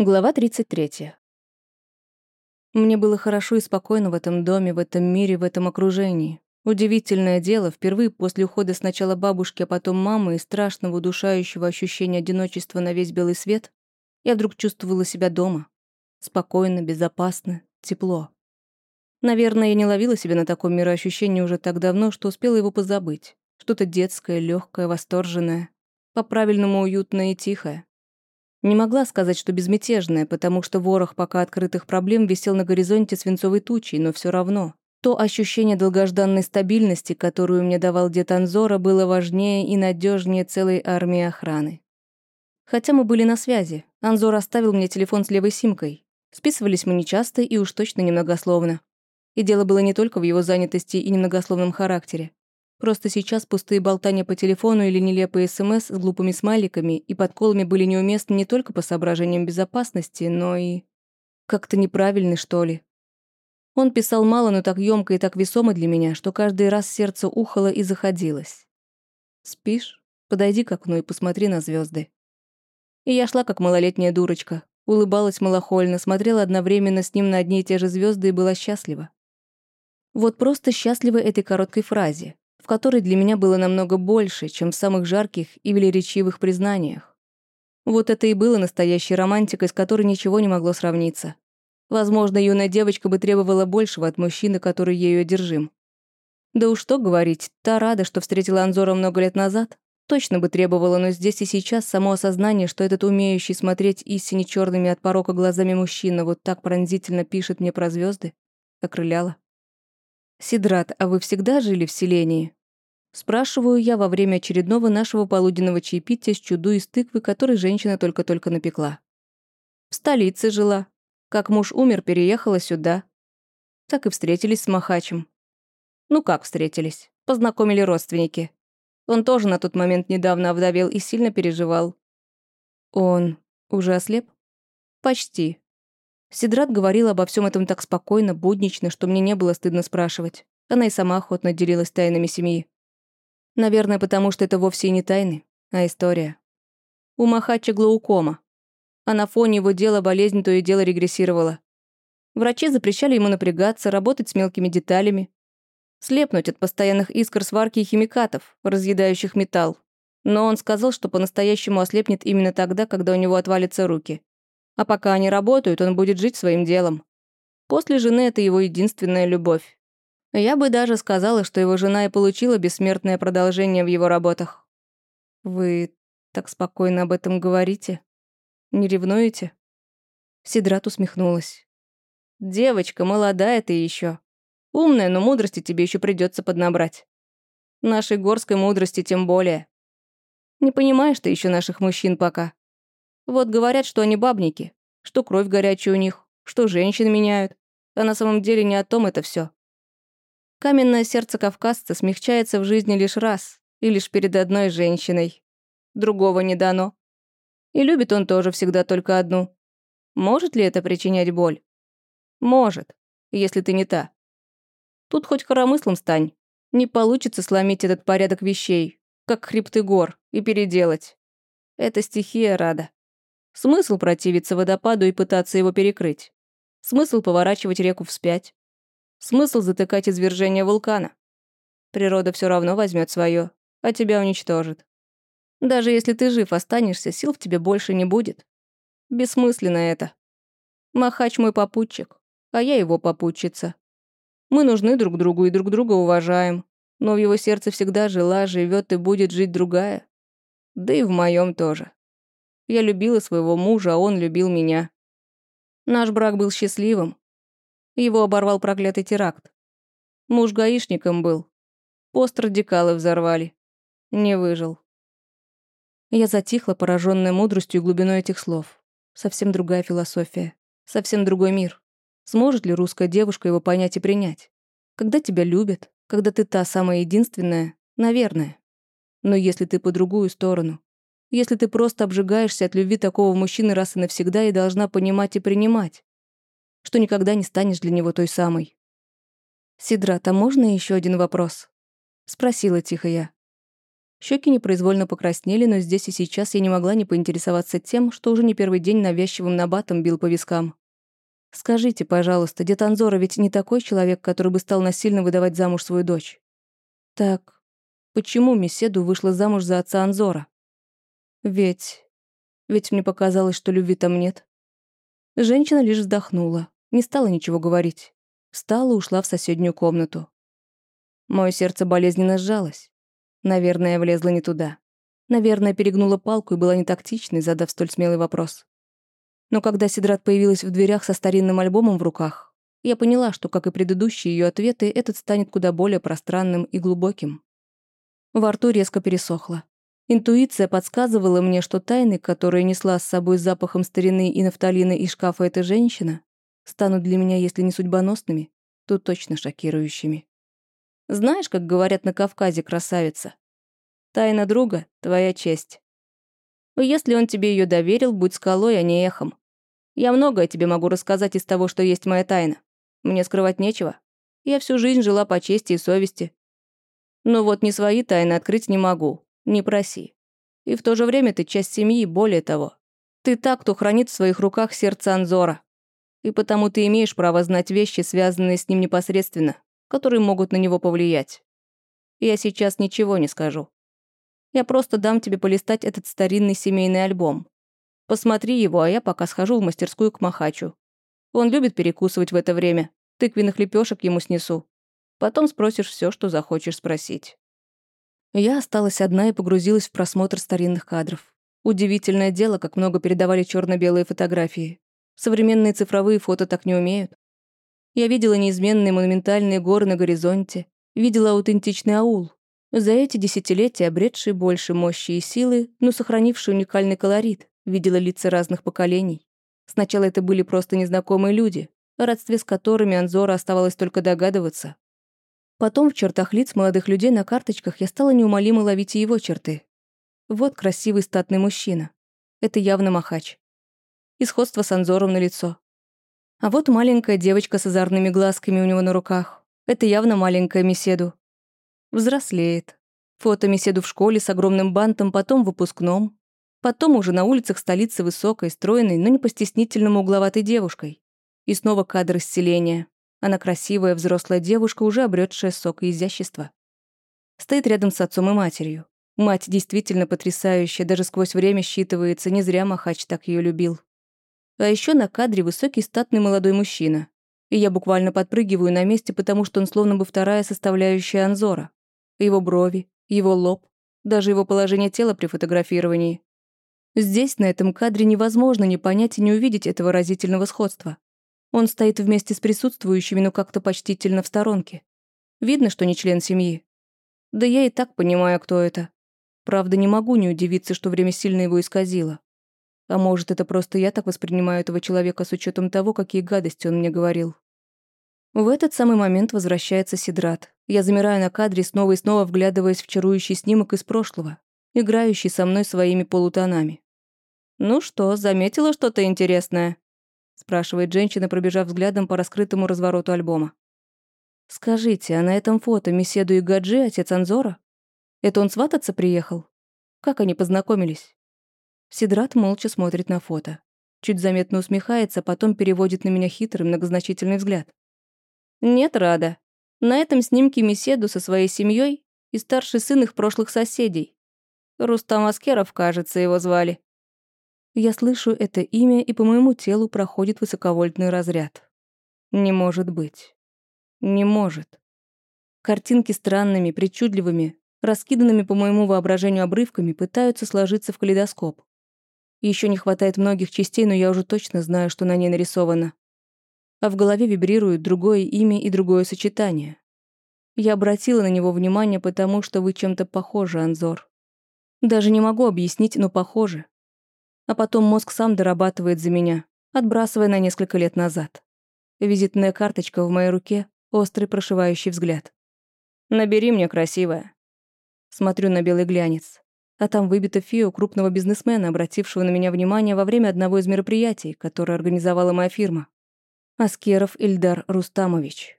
Глава 33. Мне было хорошо и спокойно в этом доме, в этом мире, в этом окружении. Удивительное дело, впервые после ухода сначала бабушки, а потом мамы и страшного удушающего ощущения одиночества на весь белый свет, я вдруг чувствовала себя дома. Спокойно, безопасно, тепло. Наверное, я не ловила себя на таком мироощущении уже так давно, что успела его позабыть. Что-то детское, легкое, восторженное. По-правильному уютное и тихое. Не могла сказать, что безмятежная, потому что ворох пока открытых проблем висел на горизонте свинцовой тучей, но все равно. То ощущение долгожданной стабильности, которую мне давал дед Анзора, было важнее и надежнее целой армии охраны. Хотя мы были на связи, Анзор оставил мне телефон с левой симкой. Списывались мы нечасто и уж точно немногословно. И дело было не только в его занятости и немногословном характере. Просто сейчас пустые болтания по телефону или нелепые СМС с глупыми смайликами и подколами были неуместны не только по соображениям безопасности, но и... Как-то неправильны, что ли. Он писал мало, но так ёмко и так весомо для меня, что каждый раз сердце ухало и заходилось. «Спишь? Подойди к окну и посмотри на звезды. И я шла, как малолетняя дурочка, улыбалась малохольно, смотрела одновременно с ним на одни и те же звезды и была счастлива. Вот просто счастлива этой короткой фразе, в которой для меня было намного больше, чем в самых жарких и велеречивых признаниях. Вот это и было настоящей романтикой, с которой ничего не могло сравниться. Возможно, юная девочка бы требовала большего от мужчины, который ею одержим. Да уж что говорить, та рада, что встретила Анзора много лет назад, точно бы требовала, но здесь и сейчас само осознание, что этот умеющий смотреть истине черными от порока глазами мужчина вот так пронзительно пишет мне про звезды, окрыляло. «Сидрат, а вы всегда жили в селении?» Спрашиваю я во время очередного нашего полуденного чаепития с чуду из тыквы, который женщина только-только напекла. В столице жила. Как муж умер, переехала сюда. Так и встретились с Махачем. Ну как встретились? Познакомили родственники. Он тоже на тот момент недавно овдовел и сильно переживал. Он уже ослеп? Почти. Сидрат говорил обо всем этом так спокойно, буднично, что мне не было стыдно спрашивать. Она и сама охотно делилась тайнами семьи. Наверное, потому что это вовсе и не тайны, а история. У Махача глаукома. А на фоне его дела болезнь то и дело регрессировала. Врачи запрещали ему напрягаться, работать с мелкими деталями, слепнуть от постоянных искр сварки и химикатов, разъедающих металл. Но он сказал, что по-настоящему ослепнет именно тогда, когда у него отвалятся руки. А пока они работают, он будет жить своим делом. После жены это его единственная любовь. Я бы даже сказала, что его жена и получила бессмертное продолжение в его работах. Вы так спокойно об этом говорите? Не ревнуете? Сидрат усмехнулась. Девочка, молодая ты еще. Умная, но мудрости тебе еще придется поднабрать. Нашей горской мудрости тем более. Не понимаешь ты еще наших мужчин пока. Вот говорят, что они бабники, что кровь горячая у них, что женщин меняют. А на самом деле не о том это все. Каменное сердце кавказца смягчается в жизни лишь раз, и лишь перед одной женщиной. Другого не дано. И любит он тоже всегда только одну. Может ли это причинять боль? Может, если ты не та. Тут хоть коромыслом стань. Не получится сломить этот порядок вещей, как хребты гор, и переделать. Это стихия рада. Смысл противиться водопаду и пытаться его перекрыть? Смысл поворачивать реку вспять? Смысл затыкать извержение вулкана? Природа все равно возьмет свое, а тебя уничтожит. Даже если ты жив останешься, сил в тебе больше не будет. Бессмысленно это. Махач мой попутчик, а я его попутчица. Мы нужны друг другу и друг друга уважаем, но в его сердце всегда жила, живет и будет жить другая. Да и в моем тоже. Я любила своего мужа, а он любил меня. Наш брак был счастливым. Его оборвал проклятый теракт. Муж гаишником был. Пост радикалы взорвали. Не выжил. Я затихла, пораженная мудростью и глубиной этих слов. Совсем другая философия. Совсем другой мир. Сможет ли русская девушка его понять и принять? Когда тебя любят, когда ты та самая единственная, наверное. Но если ты по другую сторону, если ты просто обжигаешься от любви такого мужчины раз и навсегда и должна понимать и принимать, что никогда не станешь для него той самой. «Сидрат, а можно еще один вопрос?» — спросила тихо я. Щеки непроизвольно покраснели, но здесь и сейчас я не могла не поинтересоваться тем, что уже не первый день навязчивым набатом бил по вискам. «Скажите, пожалуйста, дед Анзора ведь не такой человек, который бы стал насильно выдавать замуж свою дочь?» «Так, почему Меседу вышла замуж за отца Анзора?» «Ведь... ведь мне показалось, что любви там нет». Женщина лишь вздохнула, не стала ничего говорить. Встала и ушла в соседнюю комнату. Мое сердце болезненно сжалось. Наверное, я влезла не туда. Наверное, перегнула палку и была нетактичной, задав столь смелый вопрос. Но когда Сидрат появилась в дверях со старинным альбомом в руках, я поняла, что, как и предыдущие ее ответы, этот станет куда более пространным и глубоким. Во рту резко пересохло. Интуиция подсказывала мне, что тайны, которые несла с собой запахом старины и нафталина из шкафа эта женщина, станут для меня, если не судьбоносными, то точно шокирующими. Знаешь, как говорят на Кавказе, красавица? Тайна друга — твоя честь. Если он тебе ее доверил, будь скалой, а не эхом. Я многое тебе могу рассказать из того, что есть моя тайна. Мне скрывать нечего. Я всю жизнь жила по чести и совести. Но вот не свои тайны открыть не могу. Не проси. И в то же время ты часть семьи, более того. Ты так, кто хранит в своих руках сердце Анзора. И потому ты имеешь право знать вещи, связанные с ним непосредственно которые могут на него повлиять. Я сейчас ничего не скажу. Я просто дам тебе полистать этот старинный семейный альбом. Посмотри его, а я пока схожу в мастерскую к Махачу. Он любит перекусывать в это время. Тыквенных лепешек ему снесу. Потом спросишь все, что захочешь спросить. Я осталась одна и погрузилась в просмотр старинных кадров. Удивительное дело, как много передавали черно белые фотографии. Современные цифровые фото так не умеют. Я видела неизменные монументальные горы на горизонте, видела аутентичный аул. За эти десятилетия обретшие больше мощи и силы, но сохранивший уникальный колорит, видела лица разных поколений. Сначала это были просто незнакомые люди, о родстве с которыми Анзора оставалось только догадываться. Потом в чертах лиц молодых людей на карточках я стала неумолимо ловить и его черты. Вот красивый статный мужчина. Это явно Махач. И сходство с Анзором на лицо. А вот маленькая девочка с озорными глазками у него на руках. Это явно маленькая Меседу. Взрослеет. Фото Меседу в школе с огромным бантом, потом в выпускном. Потом уже на улицах столицы высокой, стройной, но не постеснительному угловатой девушкой. И снова кадр исцеления. Она красивая, взрослая девушка, уже обретшая сок и изящество. Стоит рядом с отцом и матерью. Мать действительно потрясающая, даже сквозь время считывается, не зря Махач так ее любил. А еще на кадре высокий статный молодой мужчина. И я буквально подпрыгиваю на месте, потому что он словно бы вторая составляющая Анзора. Его брови, его лоб, даже его положение тела при фотографировании. Здесь, на этом кадре, невозможно не понять и не увидеть этого разительного сходства. Он стоит вместе с присутствующими, но как-то почтительно в сторонке. Видно, что не член семьи. Да я и так понимаю, кто это. Правда, не могу не удивиться, что время сильно его исказило. А может, это просто я так воспринимаю этого человека с учетом того, какие гадости он мне говорил. В этот самый момент возвращается Сидрат. Я замираю на кадре, снова и снова вглядываясь в чарующий снимок из прошлого, играющий со мной своими полутонами. «Ну что, заметила что-то интересное?» Спрашивает женщина, пробежав взглядом по раскрытому развороту альбома. «Скажите, а на этом фото Меседу и Гаджи отец Анзора? Это он свататься приехал? Как они познакомились?» Сидрат молча смотрит на фото. Чуть заметно усмехается, потом переводит на меня хитрый многозначительный взгляд. «Нет, Рада. На этом снимке Меседу со своей семьей и старший сын их прошлых соседей. Рустам Аскеров, кажется, его звали». Я слышу это имя, и по моему телу проходит высоковольтный разряд. Не может быть. Не может. Картинки странными, причудливыми, раскиданными по моему воображению обрывками пытаются сложиться в калейдоскоп. Еще не хватает многих частей, но я уже точно знаю, что на ней нарисовано. А в голове вибрирует другое имя и другое сочетание. Я обратила на него внимание, потому что вы чем-то похожи, Анзор. Даже не могу объяснить, но похожи. А потом мозг сам дорабатывает за меня, отбрасывая на несколько лет назад. Визитная карточка в моей руке, острый прошивающий взгляд. «Набери мне, красивая». Смотрю на белый глянец. А там выбито фио крупного бизнесмена, обратившего на меня внимание во время одного из мероприятий, которое организовала моя фирма. Аскеров Ильдар Рустамович.